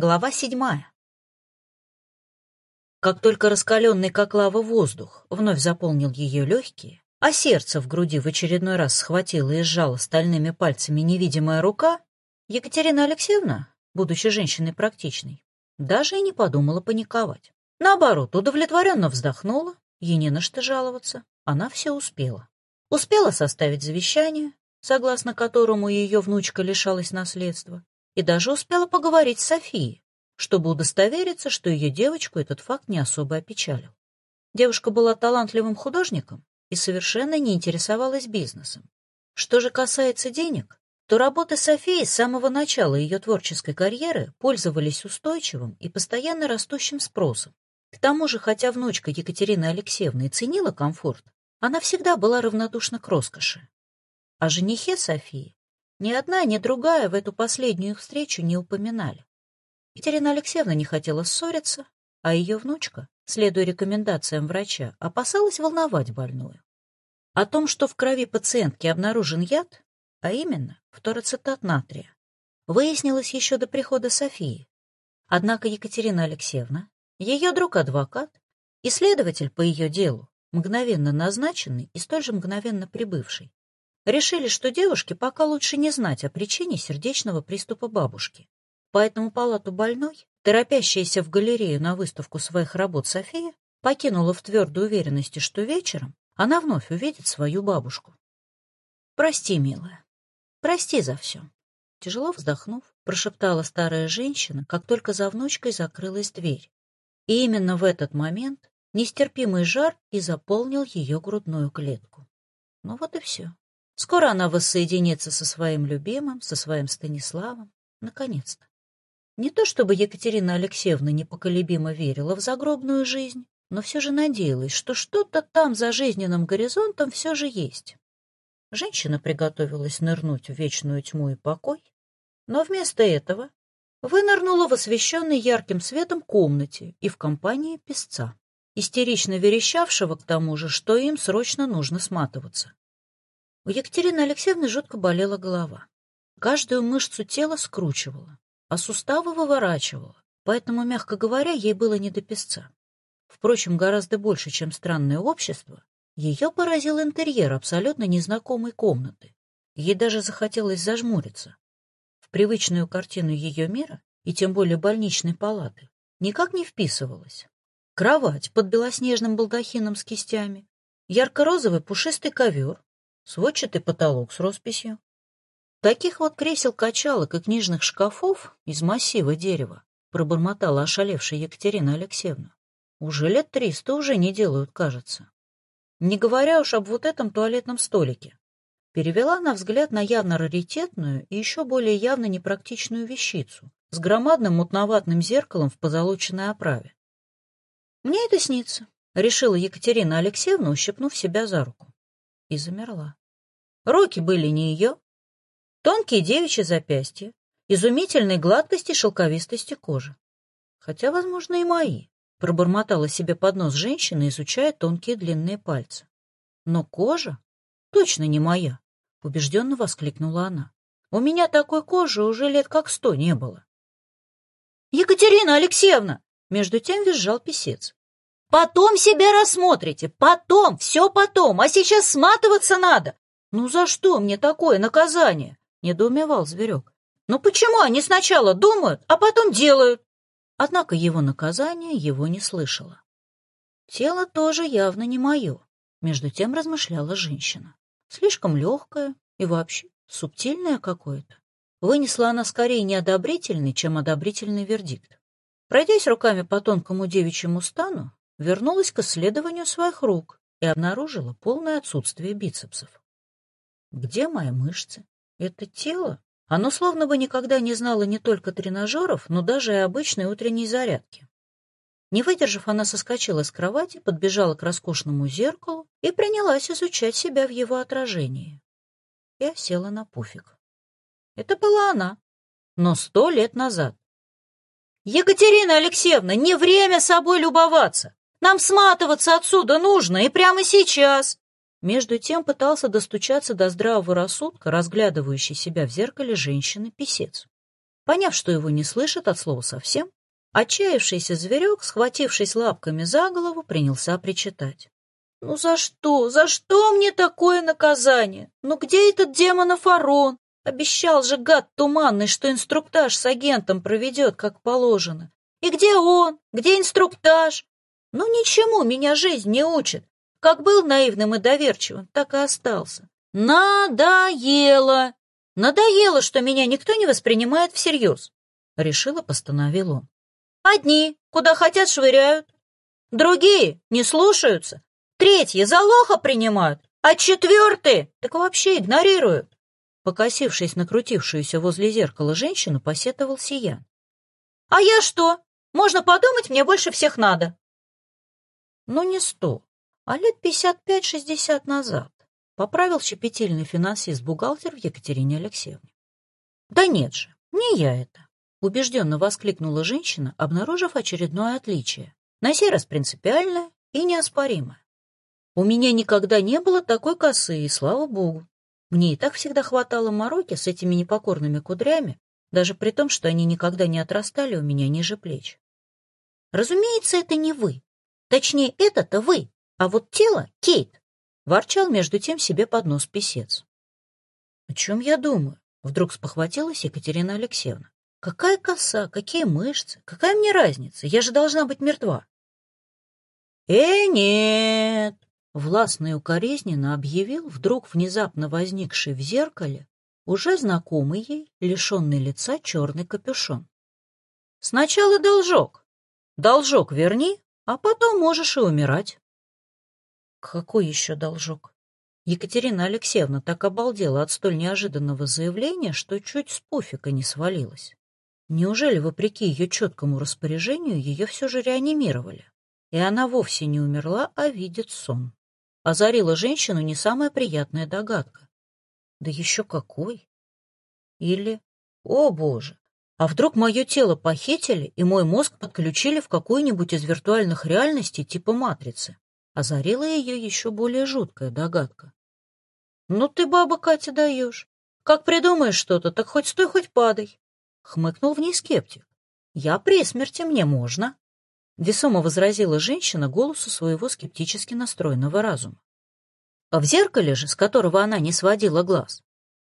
Глава седьмая. Как только раскаленный как лава воздух вновь заполнил ее легкие, а сердце в груди в очередной раз схватило и сжало стальными пальцами невидимая рука, Екатерина Алексеевна, будучи женщиной практичной, даже и не подумала паниковать. Наоборот, удовлетворенно вздохнула, ей не на что жаловаться, она все успела. Успела составить завещание, согласно которому ее внучка лишалась наследства, и даже успела поговорить с Софией, чтобы удостовериться, что ее девочку этот факт не особо опечалил. Девушка была талантливым художником и совершенно не интересовалась бизнесом. Что же касается денег, то работы Софии с самого начала ее творческой карьеры пользовались устойчивым и постоянно растущим спросом. К тому же, хотя внучка Екатерины Алексеевны и ценила комфорт, она всегда была равнодушна к роскоши. О женихе Софии ни одна, ни другая в эту последнюю их встречу не упоминали. Екатерина Алексеевна не хотела ссориться, а ее внучка, следуя рекомендациям врача, опасалась волновать больную. О том, что в крови пациентки обнаружен яд, а именно фторацетат натрия, выяснилось еще до прихода Софии. Однако Екатерина Алексеевна, ее друг-адвокат, исследователь по ее делу, мгновенно назначенный и столь же мгновенно прибывший, решили, что девушке пока лучше не знать о причине сердечного приступа бабушки. Поэтому палату больной, торопящаяся в галерею на выставку своих работ София, покинула в твердой уверенности, что вечером она вновь увидит свою бабушку. «Прости, милая, прости за все». Тяжело вздохнув, прошептала старая женщина, как только за внучкой закрылась дверь. И именно в этот момент нестерпимый жар и заполнил ее грудную клетку. Ну вот и все. Скоро она воссоединится со своим любимым, со своим Станиславом. Наконец-то. Не то чтобы Екатерина Алексеевна непоколебимо верила в загробную жизнь, но все же надеялась, что что-то там за жизненным горизонтом все же есть. Женщина приготовилась нырнуть в вечную тьму и покой, но вместо этого вынырнула в освещенной ярким светом комнате и в компании песца, истерично верещавшего к тому же, что им срочно нужно сматываться. У Екатерины Алексеевны жутко болела голова. Каждую мышцу тела скручивала, а суставы выворачивала, поэтому, мягко говоря, ей было не до песца. Впрочем, гораздо больше, чем странное общество, ее поразил интерьер абсолютно незнакомой комнаты. Ей даже захотелось зажмуриться. В привычную картину ее мира, и тем более больничной палаты, никак не вписывалась. Кровать под белоснежным балдахином с кистями, ярко-розовый пушистый ковер, сводчатый потолок с росписью. Таких вот кресел-качалок и книжных шкафов из массива дерева пробормотала ошалевшая Екатерина Алексеевна. Уже лет триста уже не делают, кажется. Не говоря уж об вот этом туалетном столике. Перевела на взгляд на явно раритетную и еще более явно непрактичную вещицу с громадным мутноватым зеркалом в позолоченной оправе. «Мне это снится», — решила Екатерина Алексеевна, ущипнув себя за руку. И замерла. Руки были не ее. Тонкие девичьи запястья, изумительной гладкости и шелковистости кожи. Хотя, возможно, и мои, пробормотала себе под нос женщина, изучая тонкие длинные пальцы. Но кожа точно не моя, убежденно воскликнула она. У меня такой кожи уже лет как сто не было. Екатерина Алексеевна! Между тем визжал писец. Потом себя рассмотрите, потом, все потом, а сейчас сматываться надо. «Ну за что мне такое наказание?» — недоумевал зверек. «Ну почему они сначала думают, а потом делают?» Однако его наказание его не слышало. «Тело тоже явно не мое», — между тем размышляла женщина. «Слишком легкое и вообще субтильное какое-то». Вынесла она скорее неодобрительный, чем одобрительный вердикт. Пройдясь руками по тонкому девичьему стану, вернулась к исследованию своих рук и обнаружила полное отсутствие бицепсов. Где мои мышцы? Это тело? Оно словно бы никогда не знало не только тренажеров, но даже и обычной утренней зарядки. Не выдержав, она соскочила с кровати, подбежала к роскошному зеркалу и принялась изучать себя в его отражении. Я села на пуфик. Это была она, но сто лет назад. «Екатерина Алексеевна, не время собой любоваться! Нам сматываться отсюда нужно, и прямо сейчас!» Между тем пытался достучаться до здравого рассудка, разглядывающей себя в зеркале женщины-писец. Поняв, что его не слышат от слова совсем, отчаявшийся зверек, схватившись лапками за голову, принялся причитать. «Ну за что? За что мне такое наказание? Ну где этот демонов Арон? Обещал же гад туманный, что инструктаж с агентом проведет, как положено. И где он? Где инструктаж? Ну ничему меня жизнь не учит. Как был наивным и доверчивым, так и остался. Надоело! Надоело, что меня никто не воспринимает всерьез. Решила, постановил он. Одни, куда хотят, швыряют. Другие не слушаются. Третьи за лоха принимают. А четвертые так вообще игнорируют. Покосившись на крутившуюся возле зеркала женщину, посетовал Сиян. «А я что? Можно подумать, мне больше всех надо». «Ну, не сто, а лет пятьдесят пять-шестьдесят назад», поправил щепетильный финансист-бухгалтер в Екатерине Алексеевне. «Да нет же, не я это», убежденно воскликнула женщина, обнаружив очередное отличие, на сей раз принципиальное и неоспоримое. «У меня никогда не было такой косы, и слава богу. Мне и так всегда хватало мороки с этими непокорными кудрями, даже при том, что они никогда не отрастали у меня ниже плеч. Разумеется, это не вы. Точнее, это-то вы, а вот тело — Кейт, — ворчал между тем себе под нос писец. О чем я думаю? Вдруг спохватилась Екатерина Алексеевна. Какая коса, какие мышцы, какая мне разница? Я же должна быть мертва. Э, нет, властно и укоризненно объявил вдруг внезапно возникший в зеркале уже знакомый ей, лишенный лица, черный капюшон. «Сначала должок. Должок верни, а потом можешь и умирать». «Какой еще должок?» Екатерина Алексеевна так обалдела от столь неожиданного заявления, что чуть с пуфика не свалилась. Неужели, вопреки ее четкому распоряжению, ее все же реанимировали? И она вовсе не умерла, а видит сон озарила женщину не самая приятная догадка. Да еще какой! Или, о боже, а вдруг мое тело похитили и мой мозг подключили в какую-нибудь из виртуальных реальностей типа матрицы? Озарила ее еще более жуткая догадка. Ну ты, баба Катя, даешь. Как придумаешь что-то, так хоть стой, хоть падай. Хмыкнул в ней скептик. Я при смерти, мне можно. Весомо возразила женщина голосу своего скептически настроенного разума. А в зеркале же, с которого она не сводила глаз,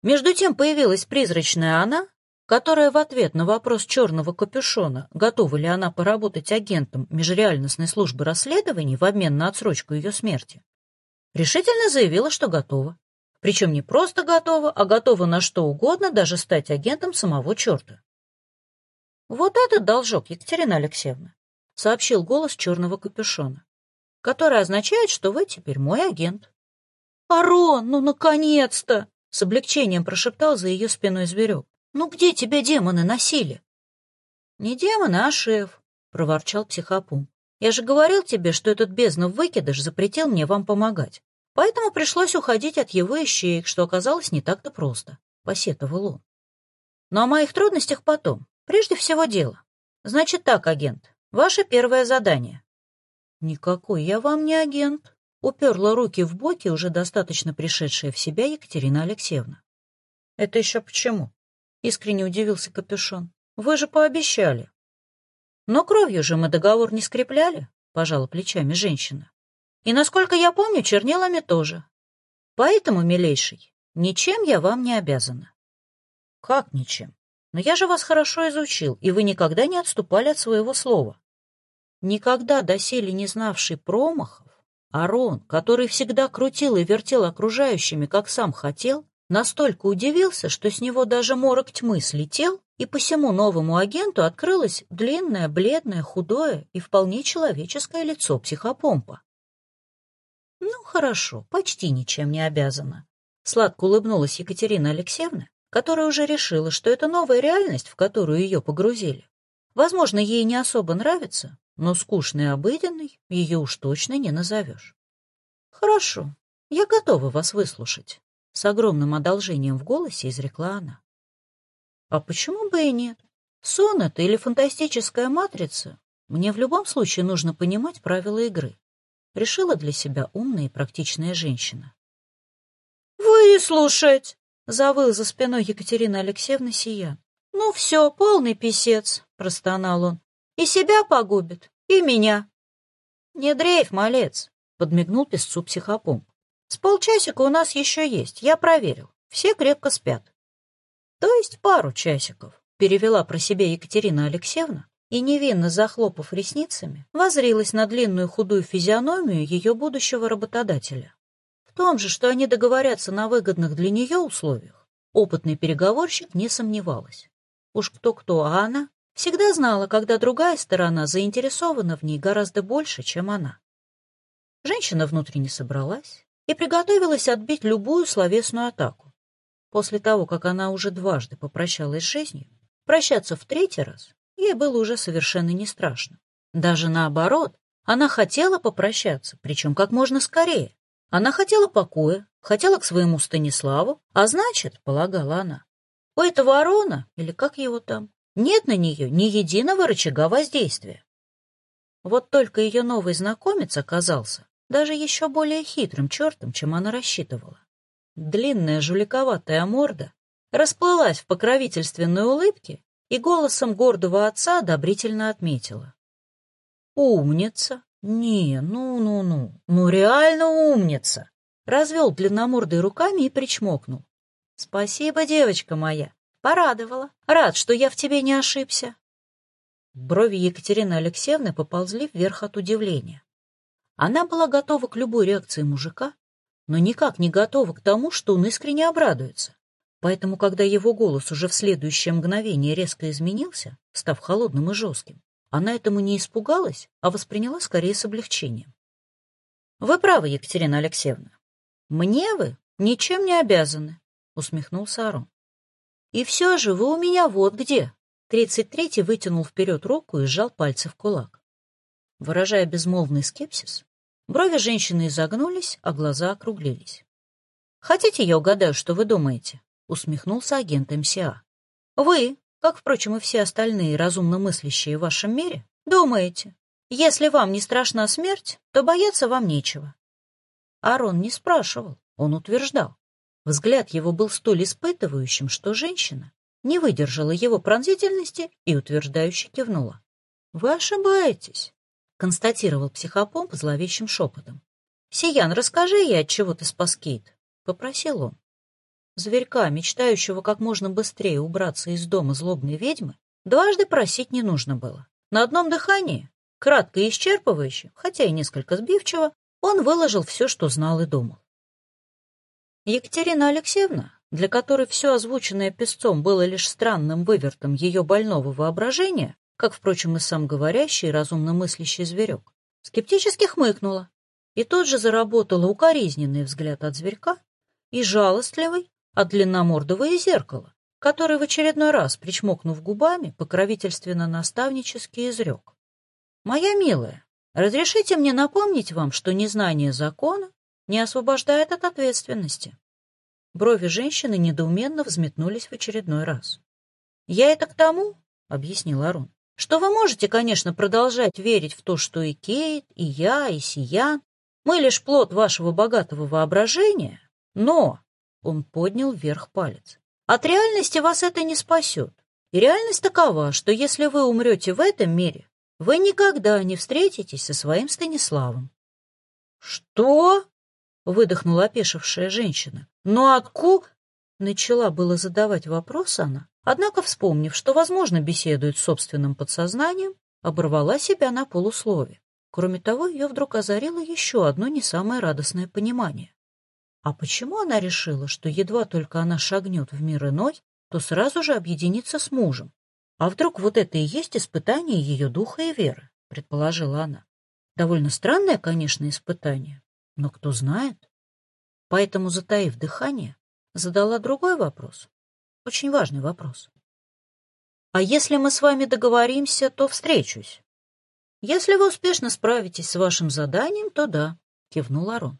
между тем появилась призрачная она, которая в ответ на вопрос черного капюшона, готова ли она поработать агентом межреальностной службы расследований в обмен на отсрочку ее смерти, решительно заявила, что готова. Причем не просто готова, а готова на что угодно, даже стать агентом самого черта. Вот этот должок, Екатерина Алексеевна сообщил голос черного капюшона, который означает, что вы теперь мой агент. «Арон, ну, наконец-то!» — с облегчением прошептал за ее спиной зверек. «Ну где тебя демоны носили?» «Не демоны, а шеф», — проворчал психопум. «Я же говорил тебе, что этот безднов выкидыш запретил мне вам помогать. Поэтому пришлось уходить от его ищеек, что оказалось не так-то просто», — посетовал он. «Но о моих трудностях потом. Прежде всего дело. Значит так, агент, Ваше первое задание. Никакой я вам не агент. Уперла руки в боки уже достаточно пришедшая в себя Екатерина Алексеевна. Это еще почему? Искренне удивился Капюшон. Вы же пообещали. Но кровью же мы договор не скрепляли, пожала плечами женщина. И, насколько я помню, чернилами тоже. Поэтому, милейший, ничем я вам не обязана. Как ничем? Но я же вас хорошо изучил, и вы никогда не отступали от своего слова. Никогда доселе не знавший промахов, Арон, который всегда крутил и вертел окружающими, как сам хотел, настолько удивился, что с него даже морок тьмы слетел, и по всему новому агенту открылось длинное, бледное, худое и вполне человеческое лицо психопомпа. «Ну, хорошо, почти ничем не обязана», — сладко улыбнулась Екатерина Алексеевна, которая уже решила, что это новая реальность, в которую ее погрузили. Возможно, ей не особо нравится, но скучной и обыденной ее уж точно не назовешь. Хорошо, я готова вас выслушать, с огромным одолжением в голосе изрекла она. А почему бы и нет? Сон это или фантастическая матрица? Мне в любом случае нужно понимать правила игры. Решила для себя умная и практичная женщина. «Выслушать!» — завыл за спиной Екатерина Алексеевна Сиян. «Ну все, полный писец», — простонал он. «И себя погубит, и меня». «Не дрейф, малец», — подмигнул песцу психопомп. «С полчасика у нас еще есть, я проверил. Все крепко спят». «То есть пару часиков», — перевела про себя Екатерина Алексеевна и, невинно захлопав ресницами, возрилась на длинную худую физиономию ее будущего работодателя. В том же, что они договорятся на выгодных для нее условиях, опытный переговорщик не сомневалась. Уж кто-кто, а она всегда знала, когда другая сторона заинтересована в ней гораздо больше, чем она. Женщина внутренне собралась и приготовилась отбить любую словесную атаку. После того, как она уже дважды попрощалась с жизнью, прощаться в третий раз ей было уже совершенно не страшно. Даже наоборот, она хотела попрощаться, причем как можно скорее. Она хотела покоя, хотела к своему Станиславу, а значит, полагала она, у этого Арона, или как его там, нет на нее ни единого рычага воздействия. Вот только ее новый знакомец оказался даже еще более хитрым чертом, чем она рассчитывала. Длинная жуликоватая морда расплылась в покровительственной улыбке и голосом гордого отца одобрительно отметила. «Умница! Не, ну-ну-ну, ну реально умница!» Развел длинномордой руками и причмокнул. Спасибо, девочка моя. Порадовала. Рад, что я в тебе не ошибся. Брови Екатерины Алексеевны поползли вверх от удивления. Она была готова к любой реакции мужика, но никак не готова к тому, что он искренне обрадуется. Поэтому, когда его голос уже в следующее мгновение резко изменился, став холодным и жестким, она этому не испугалась, а восприняла скорее с облегчением. «Вы правы, Екатерина Алексеевна. Мне вы ничем не обязаны. — усмехнулся Арон. «И все же вы у меня вот где!» Тридцать третий вытянул вперед руку и сжал пальцы в кулак. Выражая безмолвный скепсис, брови женщины изогнулись, а глаза округлились. «Хотите, я угадаю, что вы думаете?» — усмехнулся агент МСА. «Вы, как, впрочем, и все остальные разумно мыслящие в вашем мире, думаете, если вам не страшна смерть, то бояться вам нечего». Арон не спрашивал, он утверждал. Взгляд его был столь испытывающим, что женщина не выдержала его пронзительности и утверждающе кивнула. «Вы ошибаетесь», — констатировал психопомп зловещим шепотом. «Сиян, расскажи ей, от чего ты спас Кейт», — попросил он. Зверька, мечтающего как можно быстрее убраться из дома злобной ведьмы, дважды просить не нужно было. На одном дыхании, кратко и исчерпывающе, хотя и несколько сбивчиво, он выложил все, что знал и думал. Екатерина Алексеевна, для которой все озвученное песцом было лишь странным вывертом ее больного воображения, как, впрочем, и сам говорящий разумно мыслящий зверек, скептически хмыкнула и тут же заработала укоризненный взгляд от зверька и жалостливый от длинномордого и зеркала, который в очередной раз, причмокнув губами, покровительственно-наставнически изрек. «Моя милая, разрешите мне напомнить вам, что незнание закона не освобождает от ответственности. Брови женщины недоуменно взметнулись в очередной раз. «Я это к тому», — объяснил Арон, «что вы можете, конечно, продолжать верить в то, что и Кейт, и я, и Сиян, мы лишь плод вашего богатого воображения, но...» Он поднял вверх палец. «От реальности вас это не спасет. И реальность такова, что если вы умрете в этом мире, вы никогда не встретитесь со своим Станиславом». «Что?» — выдохнула опешившая женщина. «Но откуда?» — начала было задавать вопрос она, однако, вспомнив, что, возможно, беседует с собственным подсознанием, оборвала себя на полуслове. Кроме того, ее вдруг озарило еще одно не самое радостное понимание. А почему она решила, что едва только она шагнет в мир иной, то сразу же объединится с мужем? А вдруг вот это и есть испытание ее духа и веры, предположила она. Довольно странное, конечно, испытание, но кто знает? Поэтому, затаив дыхание, задала другой вопрос. Очень важный вопрос. А если мы с вами договоримся, то встречусь. Если вы успешно справитесь с вашим заданием, то да, кивнул Арон.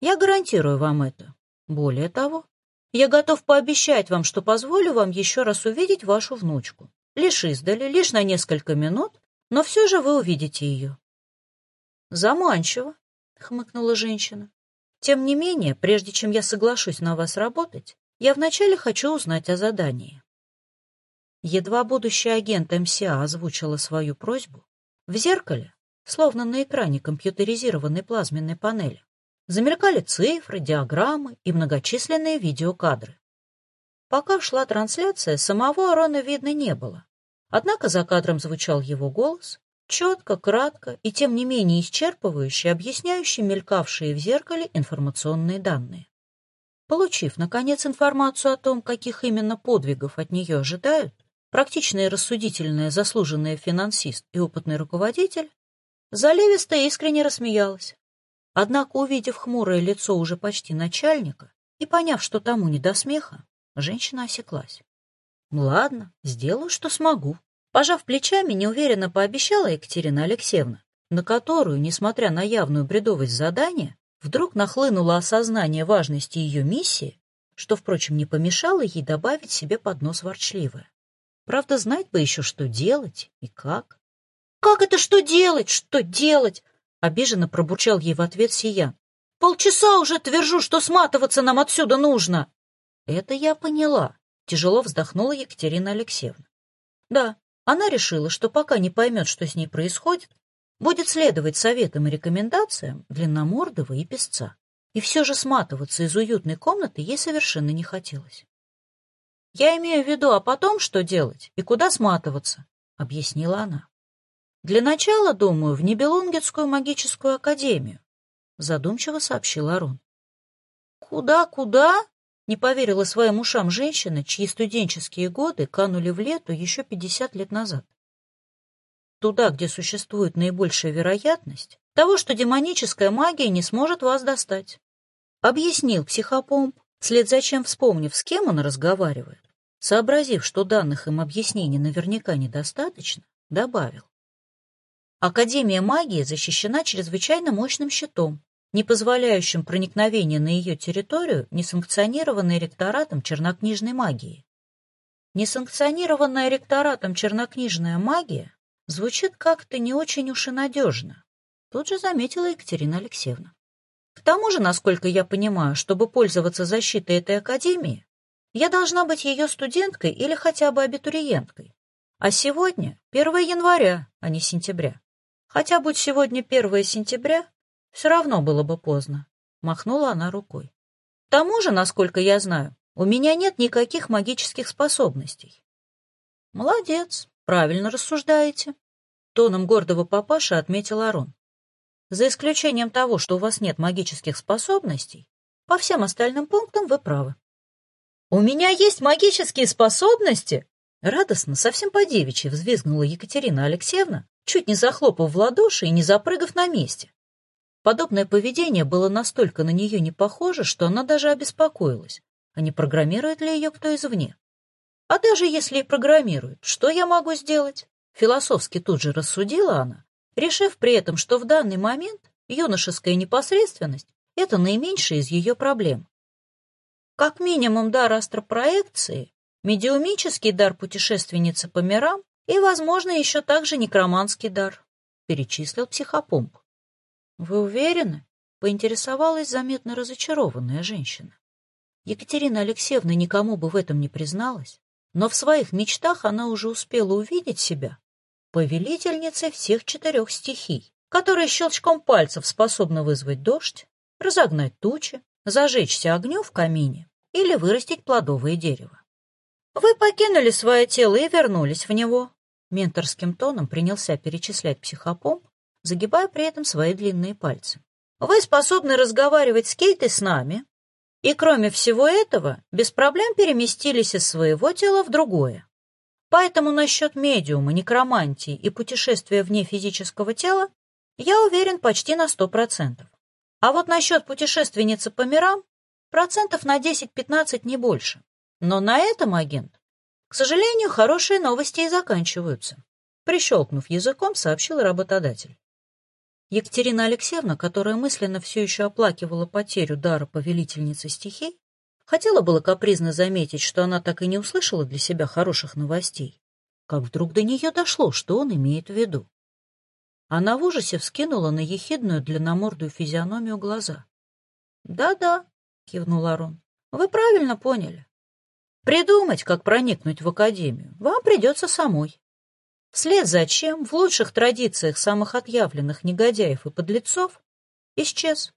Я гарантирую вам это. Более того, я готов пообещать вам, что позволю вам еще раз увидеть вашу внучку. Лишь издали, лишь на несколько минут, но все же вы увидите ее. Заманчиво, — хмыкнула женщина. «Тем не менее, прежде чем я соглашусь на вас работать, я вначале хочу узнать о задании». Едва будущий агент МСА озвучила свою просьбу, в зеркале, словно на экране компьютеризированной плазменной панели, замелькали цифры, диаграммы и многочисленные видеокадры. Пока шла трансляция, самого Арона видно не было. Однако за кадром звучал его голос, четко, кратко и тем не менее исчерпывающе объясняющий мелькавшие в зеркале информационные данные. Получив, наконец, информацию о том, каких именно подвигов от нее ожидают, практичная и рассудительная заслуженная финансист и опытный руководитель, заливисто искренне рассмеялась. Однако, увидев хмурое лицо уже почти начальника и поняв, что тому не до смеха, женщина осеклась. «Ладно, сделаю, что смогу», Пожав плечами, неуверенно пообещала Екатерина Алексеевна, на которую, несмотря на явную бредовость задания, вдруг нахлынуло осознание важности ее миссии, что, впрочем, не помешало ей добавить себе под нос ворчливое. Правда, знать бы еще, что делать и как. «Как это что делать? Что делать?» — обиженно пробурчал ей в ответ Сиян. «Полчаса уже твержу, что сматываться нам отсюда нужно!» «Это я поняла», — тяжело вздохнула Екатерина Алексеевна. «Да, она решила, что пока не поймет, что с ней происходит, будет следовать советам и рекомендациям длинномордого и песца. И все же сматываться из уютной комнаты ей совершенно не хотелось. «Я имею в виду, а потом что делать и куда сматываться?» — объяснила она. «Для начала, думаю, в Нибелунгетскую магическую академию», — задумчиво сообщил Арон. «Куда, куда?» Не поверила своим ушам женщина, чьи студенческие годы канули в лету еще 50 лет назад. Туда, где существует наибольшая вероятность того, что демоническая магия не сможет вас достать. Объяснил психопомп, вслед за чем вспомнив, с кем он разговаривает, сообразив, что данных им объяснений наверняка недостаточно, добавил. Академия магии защищена чрезвычайно мощным щитом, не позволяющим проникновения на ее территорию, несанкционированной ректоратом чернокнижной магии. Несанкционированная ректоратом чернокнижная магия звучит как-то не очень уж и надежно, тут же заметила Екатерина Алексеевна. К тому же, насколько я понимаю, чтобы пользоваться защитой этой академии, я должна быть ее студенткой или хотя бы абитуриенткой. А сегодня 1 января, а не сентября. Хотя будь сегодня 1 сентября, все равно было бы поздно. Махнула она рукой. К тому же, насколько я знаю, у меня нет никаких магических способностей. Молодец, правильно рассуждаете. Тоном гордого папаша отметил Арон. За исключением того, что у вас нет магических способностей, по всем остальным пунктам вы правы. «У меня есть магические способности!» Радостно, совсем по-девичьи, взвизгнула Екатерина Алексеевна, чуть не захлопав в ладоши и не запрыгав на месте. Подобное поведение было настолько на нее не похоже, что она даже обеспокоилась, а не программирует ли ее кто извне. А даже если и программирует, что я могу сделать? Философски тут же рассудила она, решив при этом, что в данный момент юношеская непосредственность — это наименьшая из ее проблем. Как минимум дар астропроекции, медиумический дар путешественницы по мирам и, возможно, еще также некроманский дар, перечислил психопомп. «Вы уверены?» — поинтересовалась заметно разочарованная женщина. Екатерина Алексеевна никому бы в этом не призналась, но в своих мечтах она уже успела увидеть себя повелительницей всех четырех стихий, которая щелчком пальцев способна вызвать дождь, разогнать тучи, зажечься огню в камине или вырастить плодовое дерево. «Вы покинули свое тело и вернулись в него», — менторским тоном принялся перечислять психопомп, загибая при этом свои длинные пальцы. «Вы способны разговаривать с Кейтой с нами, и, кроме всего этого, без проблем переместились из своего тела в другое. Поэтому насчет медиума, некромантии и путешествия вне физического тела я уверен почти на сто процентов. А вот насчет путешественницы по мирам процентов на 10-15 не больше. Но на этом, агент, к сожалению, хорошие новости и заканчиваются. Прищелкнув языком, сообщил работодатель. Екатерина Алексеевна, которая мысленно все еще оплакивала потерю дара повелительницы стихий, хотела было капризно заметить, что она так и не услышала для себя хороших новостей, как вдруг до нее дошло, что он имеет в виду. Она в ужасе вскинула на ехидную длинномордую физиономию глаза. «Да-да», — кивнул Арон, — «вы правильно поняли. Придумать, как проникнуть в академию, вам придется самой. Вслед за чем, в лучших традициях самых отъявленных негодяев и подлецов, исчез.